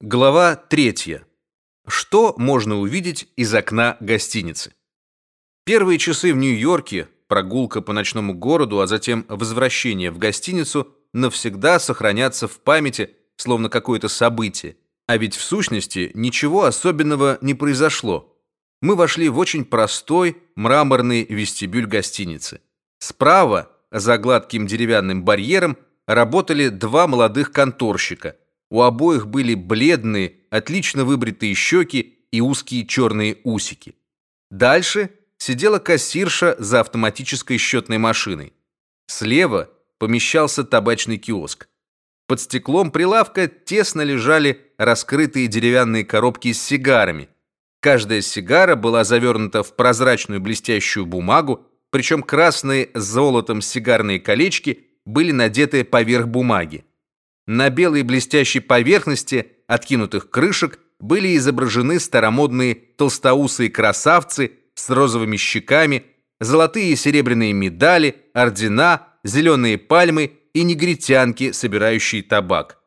Глава третья. Что можно увидеть из окна гостиницы? Первые часы в Нью-Йорке, прогулка по ночному городу, а затем возвращение в гостиницу навсегда сохранятся в памяти, словно какое-то событие. А ведь в сущности ничего особенного не произошло. Мы вошли в очень простой мраморный вестибюль гостиницы. Справа, за гладким деревянным барьером, работали два молодых конторщика – у обоих были бледные, отлично выбритые щеки и узкие черные усики. Дальше сидела кассирша за автоматической счетной машиной. Слева помещался табачный киоск. Под стеклом прилавка тесно лежали раскрытые деревянные коробки с сигарами. Каждая сигара была завернута в прозрачную блестящую бумагу, причем красные с золотом сигарные колечки были надеты поверх бумаги. На белой блестящей поверхности откинутых крышек были изображены старомодные толстоусые красавцы с розовыми щеками, золотые и серебряные медали, ордена, зеленые пальмы и негритянки, собирающие табак.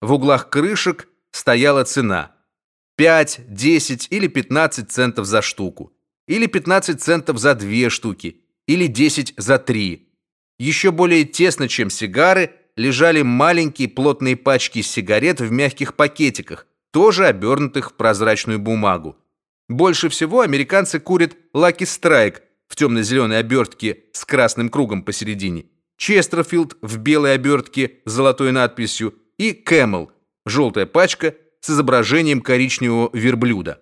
В углах крышек стояла цена: 5, 10 или 15 центов за штуку, или 15 центов за две штуки, или 10 за три. Еще более тесно, чем сигары, лежали маленькие плотные пачки сигарет в мягких пакетиках, тоже обернутых в прозрачную бумагу. Больше всего американцы курят Lucky Strike в темно-зеленой обертке с красным кругом посередине, Честерфилд в белой обертке с золотой надписью и Camel, желтая пачка с изображением коричневого верблюда.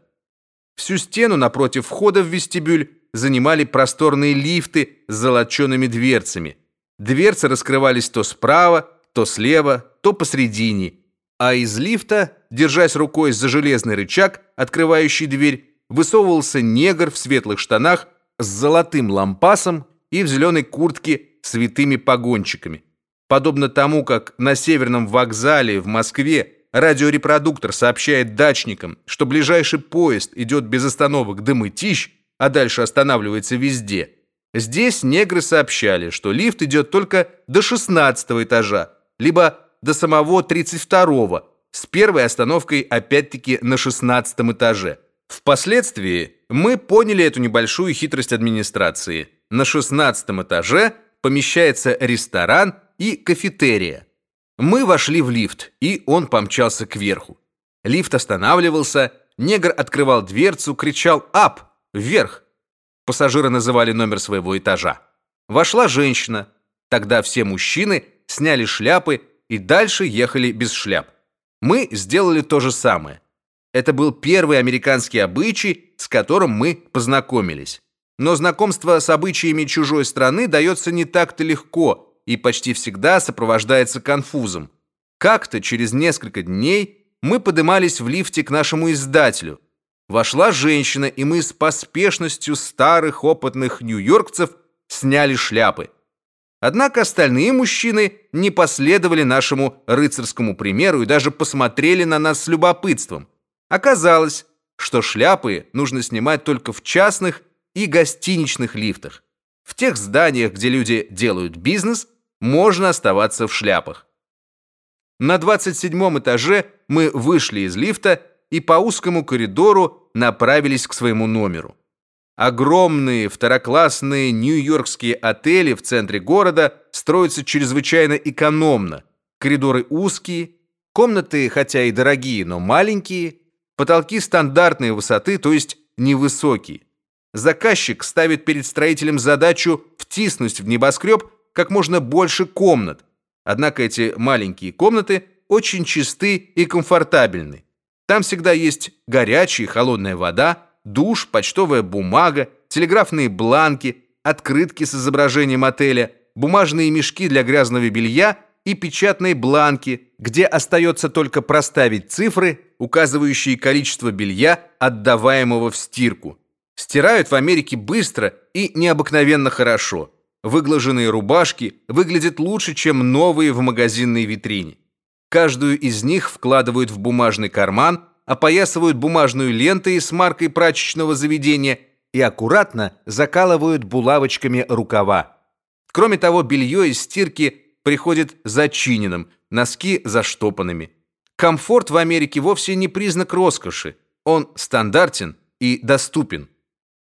Всю стену напротив входа в вестибюль занимали просторные лифты с золочеными дверцами – Дверцы раскрывались то справа, то слева, то посредине, а из лифта, держась рукой за железный рычаг, открывающий дверь, высовывался негр в светлых штанах с золотым лампасом и в зеленой куртке с витыми погончиками. Подобно тому, как на Северном вокзале в Москве радиорепродуктор сообщает дачникам, что ближайший поезд идет без остановок до Мытищ, а дальше останавливается везде – Здесь негры сообщали, что лифт идет только до 16 этажа, либо до самого 32-го, с первой остановкой опять-таки на 16 этаже. Впоследствии мы поняли эту небольшую хитрость администрации. На 16 этаже помещается ресторан и кафетерия. Мы вошли в лифт, и он помчался кверху. Лифт останавливался, негр открывал дверцу, кричал «Ап!» вверх. Пассажиры называли номер своего этажа. Вошла женщина. Тогда все мужчины сняли шляпы и дальше ехали без шляп. Мы сделали то же самое. Это был первый американский обычай, с которым мы познакомились. Но знакомство с обычаями чужой страны дается не так-то легко и почти всегда сопровождается конфузом. Как-то через несколько дней мы поднимались в лифте к нашему издателю, Вошла женщина, и мы с поспешностью старых опытных нью-йоркцев сняли шляпы. Однако остальные мужчины не последовали нашему рыцарскому примеру и даже посмотрели на нас с любопытством. Оказалось, что шляпы нужно снимать только в частных и гостиничных лифтах. В тех зданиях, где люди делают бизнес, можно оставаться в шляпах. На 27 этаже мы вышли из лифта и по узкому коридору направились к своему номеру. Огромные второклассные нью-йоркские отели в центре города строятся чрезвычайно экономно. Коридоры узкие, комнаты, хотя и дорогие, но маленькие, потолки стандартной высоты, то есть невысокие. Заказчик ставит перед строителем задачу втиснуть в небоскреб как можно больше комнат. Однако эти маленькие комнаты очень чисты и комфортабельны. Там всегда есть горячая и холодная вода, душ, почтовая бумага, телеграфные бланки, открытки с изображением отеля, бумажные мешки для грязного белья и печатные бланки, где остается только проставить цифры, указывающие количество белья, отдаваемого в стирку. Стирают в Америке быстро и необыкновенно хорошо. Выглаженные рубашки выглядят лучше, чем новые в магазинной витрине. Каждую из них вкладывают в бумажный карман, опоясывают бумажную лентой с маркой прачечного заведения и аккуратно закалывают булавочками рукава. Кроме того, белье из стирки приходит зачиненным, носки заштопанными. Комфорт в Америке вовсе не признак роскоши. Он стандартен и доступен.